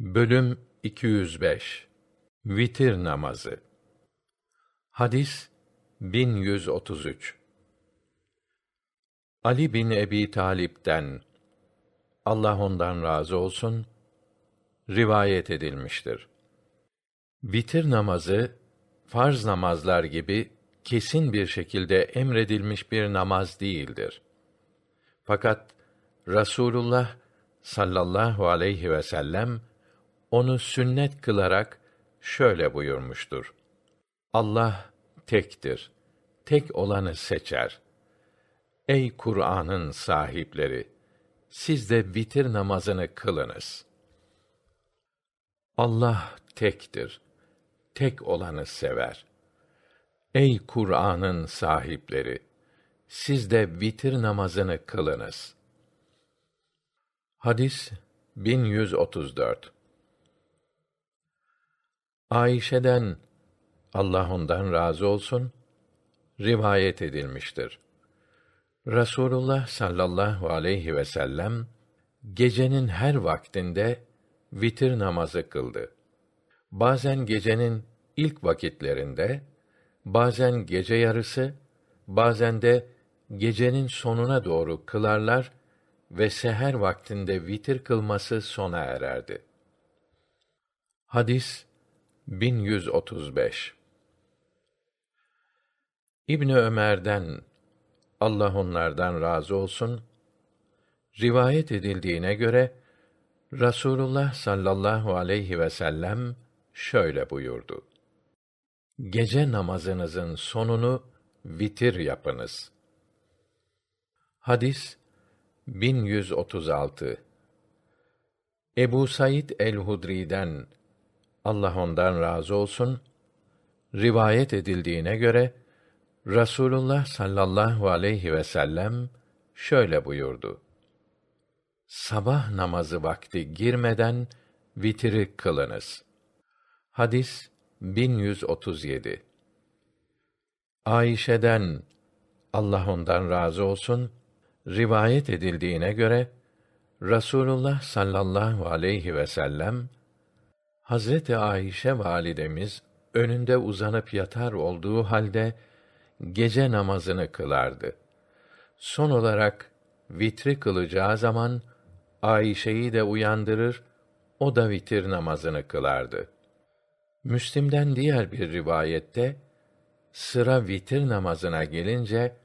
Bölüm 205 Vitir namazı Hadis 1133 Ali bin Ebi Talip'ten Allah ondan razı olsun rivayet edilmiştir. Vitir namazı farz namazlar gibi kesin bir şekilde emredilmiş bir namaz değildir. Fakat Rasulullah sallallahu aleyhi ve sellem onu sünnet kılarak şöyle buyurmuştur. Allah tektir. Tek olanı seçer. Ey Kur'an'ın sahipleri, siz de vitir namazını kılınız. Allah tektir. Tek olanı sever. Ey Kur'an'ın sahipleri, siz de vitir namazını kılınız. Hadis 1134 Ayşe'den Allah ondan razı olsun rivayet edilmiştir. Rasulullah sallallahu aleyhi ve sellem gecenin her vaktinde vitir namazı kıldı. Bazen gecenin ilk vakitlerinde, bazen gece yarısı, bazen de gecenin sonuna doğru kılarlar ve seher vaktinde vitir kılması sona ererdi. Hadis 1135 İbni Ömer'den Allah onlardan razı olsun rivayet edildiğine göre Rasulullah sallallahu aleyhi ve sellem şöyle buyurdu. Gece namazınızın sonunu vitir yapınız. Hadis 1136 Ebu Said el-Hudri'den Allah ondan razı olsun rivayet edildiğine göre Rasulullah sallallahu aleyhi ve sellem şöyle buyurdu. Sabah namazı vakti girmeden vitiri kılınız. Hadis 1137 Ayşe'den Allah ondan razı olsun rivayet edildiğine göre Rasulullah sallallahu aleyhi ve sellem Hazreti Ayşe validemiz önünde uzanıp yatar olduğu halde gece namazını kılardı. Son olarak vitri kılacağı zaman Ayşe'yi de uyandırır, o da vitir namazını kılardı. Müslim'den diğer bir rivayette sıra vitir namazına gelince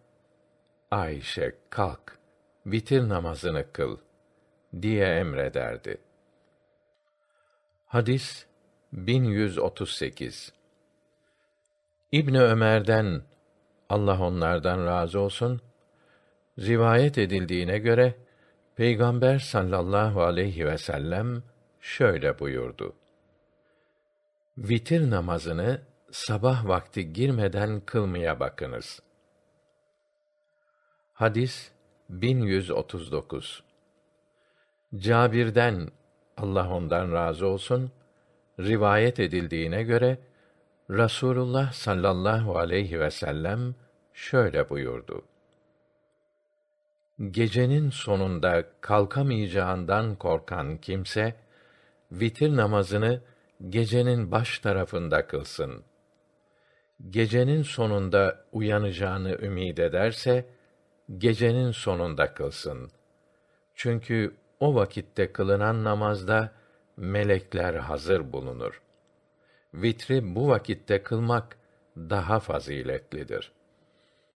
Ayşe kalk vitir namazını kıl diye emrederdi. Hadis 1138 İbni Ömer'den Allah onlardan razı olsun rivayet edildiğine göre Peygamber sallallahu aleyhi ve sellem şöyle buyurdu. Vitir namazını sabah vakti girmeden kılmaya bakınız. Hadis 1139 Cabir'den Allah ondan razı olsun rivayet edildiğine göre Rasulullah sallallahu aleyhi ve sellem şöyle buyurdu. Gecenin sonunda kalkamayacağından korkan kimse vitir namazını gecenin baş tarafında kılsın. Gecenin sonunda uyanacağını ümid ederse gecenin sonunda kılsın. Çünkü o vakitte kılınan namazda melekler hazır bulunur. Vitri bu vakitte kılmak daha faziletlidir.''